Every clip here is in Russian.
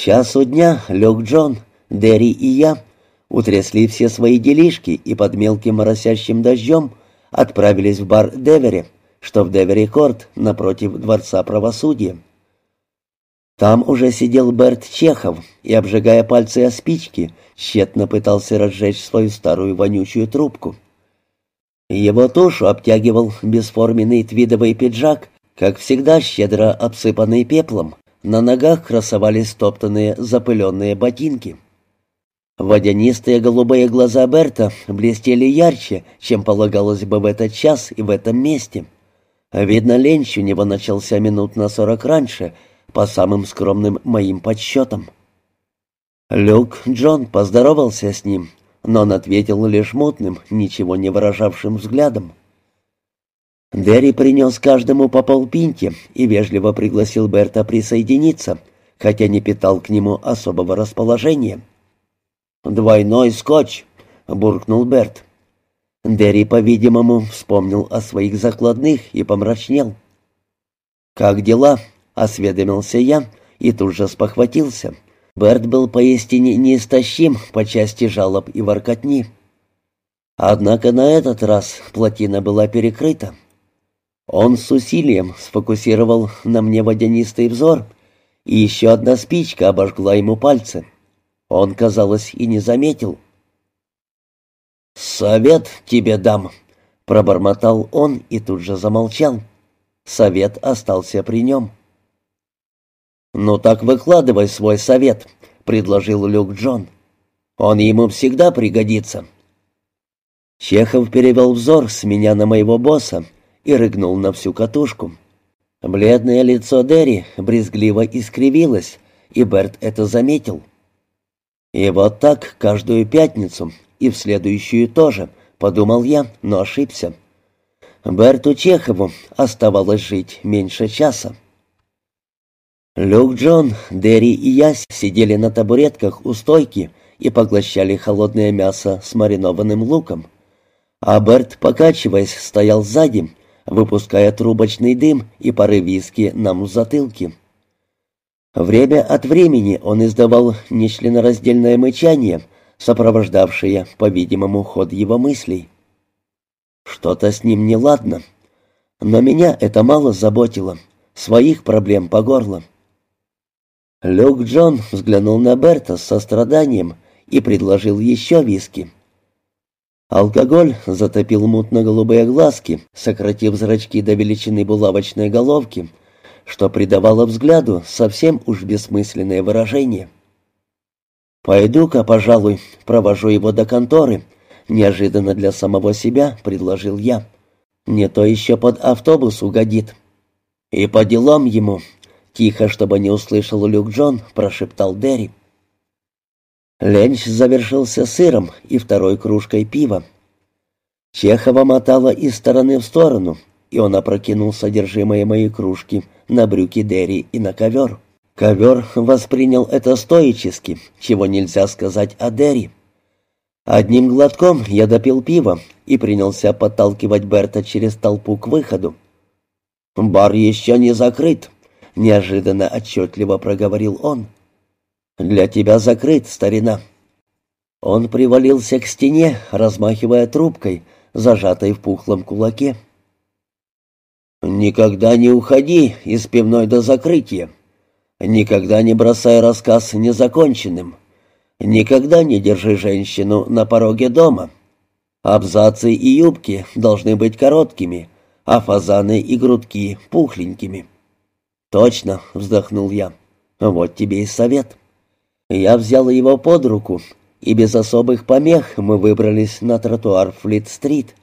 часу дня Люк Джон, Дерри и я утрясли все свои делишки и под мелким моросящим дождем отправились в бар Девери, что в Девери-Корт напротив Дворца правосудия. Там уже сидел Берт Чехов и, обжигая пальцы о спички, тщетно пытался разжечь свою старую вонючую трубку. Его тушу обтягивал бесформенный твидовый пиджак, как всегда щедро обсыпанный пеплом. На ногах красовались стоптанные запыленные ботинки. Водянистые голубые глаза Берта блестели ярче, чем полагалось бы в этот час и в этом месте. Видно, ленч у него начался минут на сорок раньше, по самым скромным моим подсчетам. Люк Джон поздоровался с ним, но он ответил лишь мутным, ничего не выражавшим взглядом. Дерри принес каждому по полпинте и вежливо пригласил Берта присоединиться, хотя не питал к нему особого расположения. «Двойной скотч!» — буркнул Берт. Дерри, по-видимому, вспомнил о своих закладных и помрачнел. «Как дела?» — осведомился я и тут же спохватился. Берт был поистине неистощим по части жалоб и воркотни. Однако на этот раз плотина была перекрыта. Он с усилием сфокусировал на мне водянистый взор, и еще одна спичка обожгла ему пальцы. Он, казалось, и не заметил. «Совет тебе дам», — пробормотал он и тут же замолчал. Совет остался при нем. «Ну так выкладывай свой совет», — предложил Люк Джон. «Он ему всегда пригодится». Чехов перевел взор с меня на моего босса и рыгнул на всю катушку. Бледное лицо Дерри брезгливо искривилось, и Берт это заметил. «И вот так каждую пятницу, и в следующую тоже», — подумал я, но ошибся. Берту Чехову оставалось жить меньше часа. Люк Джон, Дерри и я сидели на табуретках у стойки и поглощали холодное мясо с маринованным луком. А Берт, покачиваясь, стоял сзади, выпуская трубочный дым и пары виски нам в затылке. Время от времени он издавал нечленораздельное мычание, сопровождавшее, по-видимому, ход его мыслей. Что-то с ним неладно. Но меня это мало заботило. Своих проблем по горло. Люк Джон взглянул на Берта с состраданием и предложил еще виски. Алкоголь затопил мутно-голубые глазки, сократив зрачки до величины булавочной головки, что придавало взгляду совсем уж бессмысленное выражение. «Пойду-ка, пожалуй, провожу его до конторы», — неожиданно для самого себя предложил я. «Не то еще под автобус угодит». «И по делам ему», Тихо, чтобы не услышал Люк Джон, прошептал Дерри. Ленч завершился сыром и второй кружкой пива. Чехова мотала из стороны в сторону, и он опрокинул содержимое моей кружки на брюки Дерри и на ковер. Ковер воспринял это стоически, чего нельзя сказать о Дерри. Одним глотком я допил пиво и принялся подталкивать Берта через толпу к выходу. «Бар еще не закрыт», — неожиданно отчетливо проговорил он. «Для тебя закрыт, старина». Он привалился к стене, размахивая трубкой, зажатой в пухлом кулаке. «Никогда не уходи из пивной до закрытия. Никогда не бросай рассказ незаконченным. Никогда не держи женщину на пороге дома. Абзацы и юбки должны быть короткими, а фазаны и грудки пухленькими». «Точно», — вздохнул я. «Вот тебе и совет». Я взял его под руку, и без особых помех мы выбрались на тротуар Флит-стрит.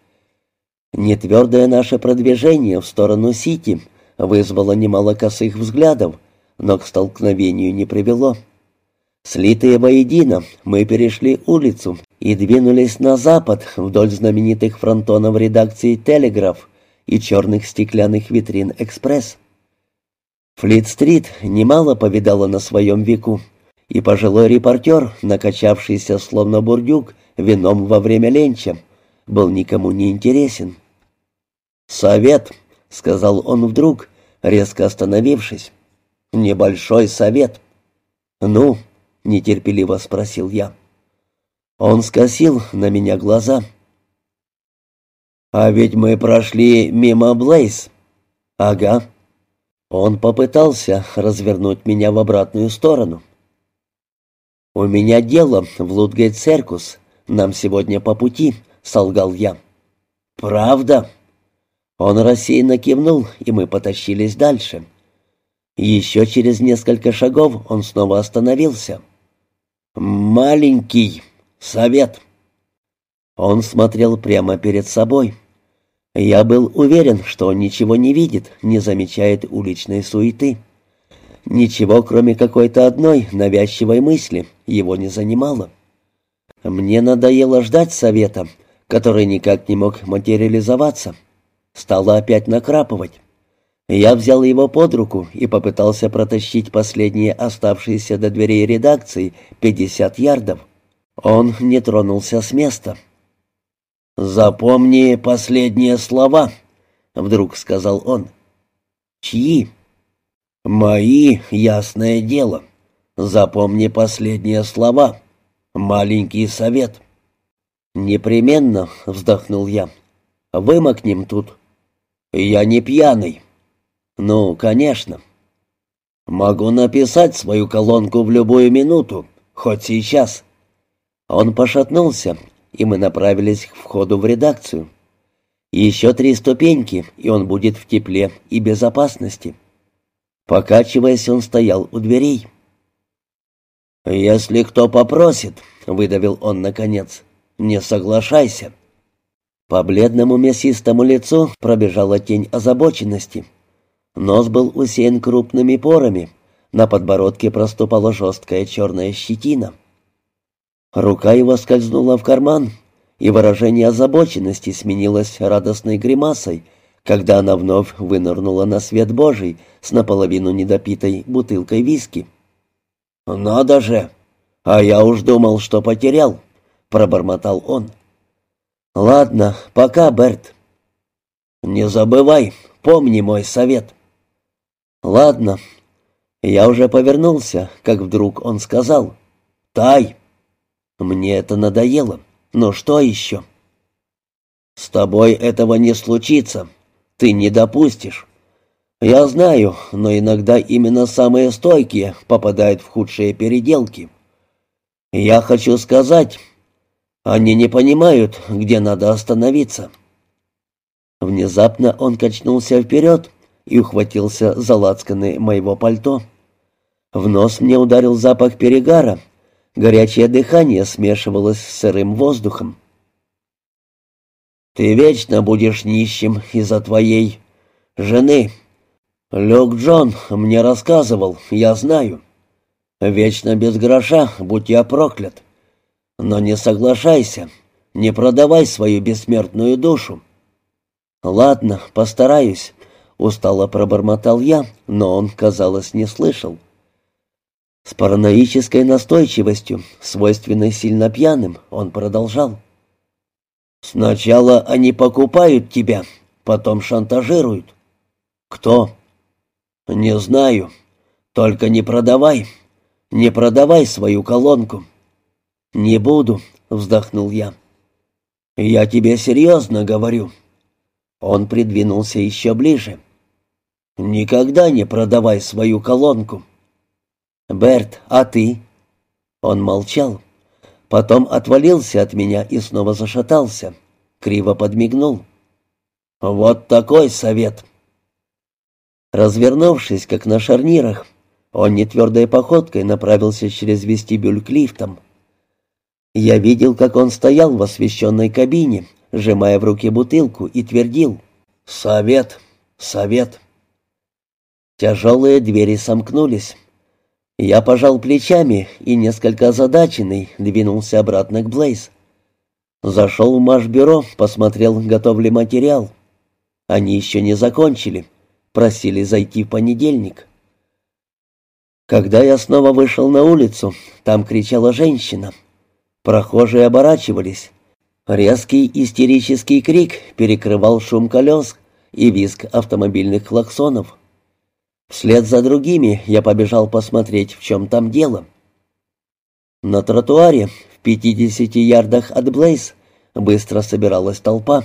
Нетвердое наше продвижение в сторону Сити вызвало немало косых взглядов, но к столкновению не привело. Слитые воедино, мы перешли улицу и двинулись на запад вдоль знаменитых фронтонов редакции «Телеграф» и черных стеклянных витрин «Экспресс». Флит-стрит немало повидала на своем веку, и пожилой репортер, накачавшийся словно бурдюк вином во время ленча, был никому не интересен. «Совет», — сказал он вдруг, резко остановившись. «Небольшой совет». «Ну?» — нетерпеливо спросил я. Он скосил на меня глаза. «А ведь мы прошли мимо Блейз». «Ага». Он попытался развернуть меня в обратную сторону. «У меня дело в Лутгейт-Церкус. Нам сегодня по пути», — солгал я. «Правда?» Он рассеянно кивнул, и мы потащились дальше. Еще через несколько шагов он снова остановился. «Маленький совет». Он смотрел прямо перед собой. Я был уверен, что он ничего не видит, не замечает уличной суеты. Ничего, кроме какой-то одной навязчивой мысли, его не занимало. Мне надоело ждать совета, который никак не мог материализоваться. Стало опять накрапывать. Я взял его под руку и попытался протащить последние оставшиеся до дверей редакции 50 ярдов. Он не тронулся с места. «Запомни последние слова», — вдруг сказал он. «Чьи?» «Мои, ясное дело. Запомни последние слова. Маленький совет». «Непременно», — вздохнул я. «Вымокнем тут». «Я не пьяный». «Ну, конечно». «Могу написать свою колонку в любую минуту, хоть сейчас». Он пошатнулся, и мы направились к входу в редакцию. Еще три ступеньки, и он будет в тепле и безопасности. Покачиваясь, он стоял у дверей. «Если кто попросит», — выдавил он наконец, — «не соглашайся». По бледному мясистому лицу пробежала тень озабоченности — Нос был усеян крупными порами, на подбородке проступала жесткая черная щетина. Рука его скользнула в карман, и выражение озабоченности сменилось радостной гримасой, когда она вновь вынырнула на свет Божий с наполовину недопитой бутылкой виски. «Надо же! А я уж думал, что потерял!» — пробормотал он. «Ладно, пока, Берт». «Не забывай, помни мой совет». «Ладно». Я уже повернулся, как вдруг он сказал. «Тай!» Мне это надоело. Но что еще? «С тобой этого не случится. Ты не допустишь. Я знаю, но иногда именно самые стойкие попадают в худшие переделки. Я хочу сказать, они не понимают, где надо остановиться». Внезапно он качнулся вперед, и ухватился за лацканы моего пальто. В нос мне ударил запах перегара. Горячее дыхание смешивалось с сырым воздухом. «Ты вечно будешь нищим из-за твоей жены. Люк Джон мне рассказывал, я знаю. Вечно без гроша, будь я проклят. Но не соглашайся, не продавай свою бессмертную душу. Ладно, постараюсь. Устало пробормотал я, но он, казалось, не слышал. С параноической настойчивостью, свойственной сильно пьяным, он продолжал. «Сначала они покупают тебя, потом шантажируют. Кто?» «Не знаю. Только не продавай. Не продавай свою колонку». «Не буду», — вздохнул я. «Я тебе серьезно говорю». Он придвинулся еще ближе. «Никогда не продавай свою колонку». «Берт, а ты?» Он молчал. Потом отвалился от меня и снова зашатался. Криво подмигнул. «Вот такой совет». Развернувшись, как на шарнирах, он нетвердой походкой направился через вестибюль к лифтам. Я видел, как он стоял в освещенной кабине, сжимая в руке бутылку, и твердил «Совет! Совет!» Тяжелые двери сомкнулись. Я пожал плечами и, несколько озадаченный, двинулся обратно к Блейз. Зашел в Маш-бюро, посмотрел, готов ли материал. Они еще не закончили. Просили зайти в понедельник. Когда я снова вышел на улицу, там кричала женщина. Прохожие оборачивались. Резкий истерический крик перекрывал шум колес и визг автомобильных клаксонов. Вслед за другими я побежал посмотреть, в чем там дело. На тротуаре, в 50 ярдах от Блейз, быстро собиралась толпа.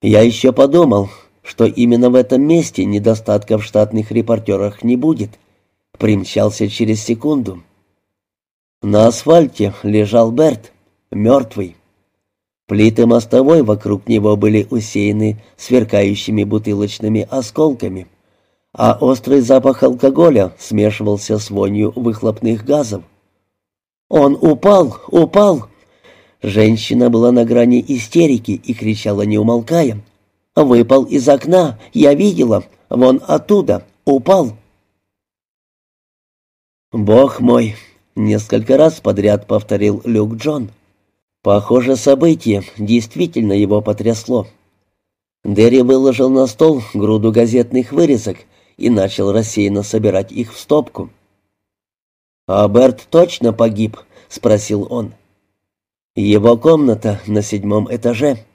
Я еще подумал, что именно в этом месте недостатка в штатных репортерах не будет. Примчался через секунду. На асфальте лежал Берт, мертвый. Плиты мостовой вокруг него были усеяны сверкающими бутылочными осколками, а острый запах алкоголя смешивался с вонью выхлопных газов. «Он упал! Упал!» Женщина была на грани истерики и кричала, не умолкая. «Выпал из окна! Я видела! Вон оттуда! Упал!» «Бог мой!» — несколько раз подряд повторил Люк Джон. Похоже, событие действительно его потрясло. Дерри выложил на стол груду газетных вырезок и начал рассеянно собирать их в стопку. «А Берт точно погиб?» — спросил он. «Его комната на седьмом этаже».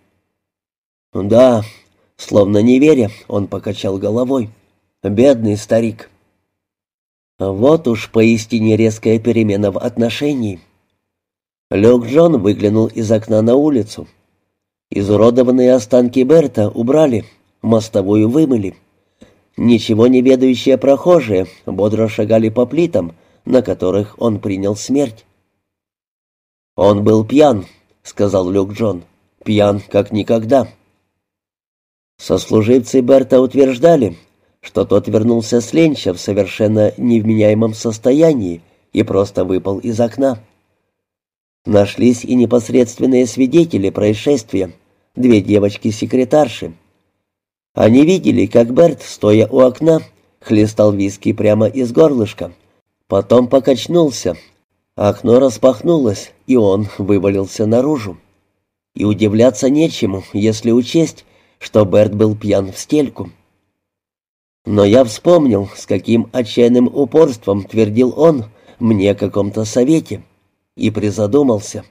«Да», — словно не веря, он покачал головой. «Бедный старик». Вот уж поистине резкая перемена в отношении. Люк Джон выглянул из окна на улицу. Изуродованные останки Берта убрали, мостовую вымыли. Ничего не ведающие прохожие бодро шагали по плитам, на которых он принял смерть. «Он был пьян», — сказал Люк Джон. «Пьян, как никогда». Сослуживцы Берта утверждали, что тот вернулся с ленча в совершенно невменяемом состоянии и просто выпал из окна. Нашлись и непосредственные свидетели происшествия, две девочки-секретарши. Они видели, как Берт, стоя у окна, хлестал виски прямо из горлышка. Потом покачнулся. Окно распахнулось, и он вывалился наружу. И удивляться нечему, если учесть, что Берт был пьян в стельку. Но я вспомнил, с каким отчаянным упорством твердил он мне о каком-то совете — и призадумался.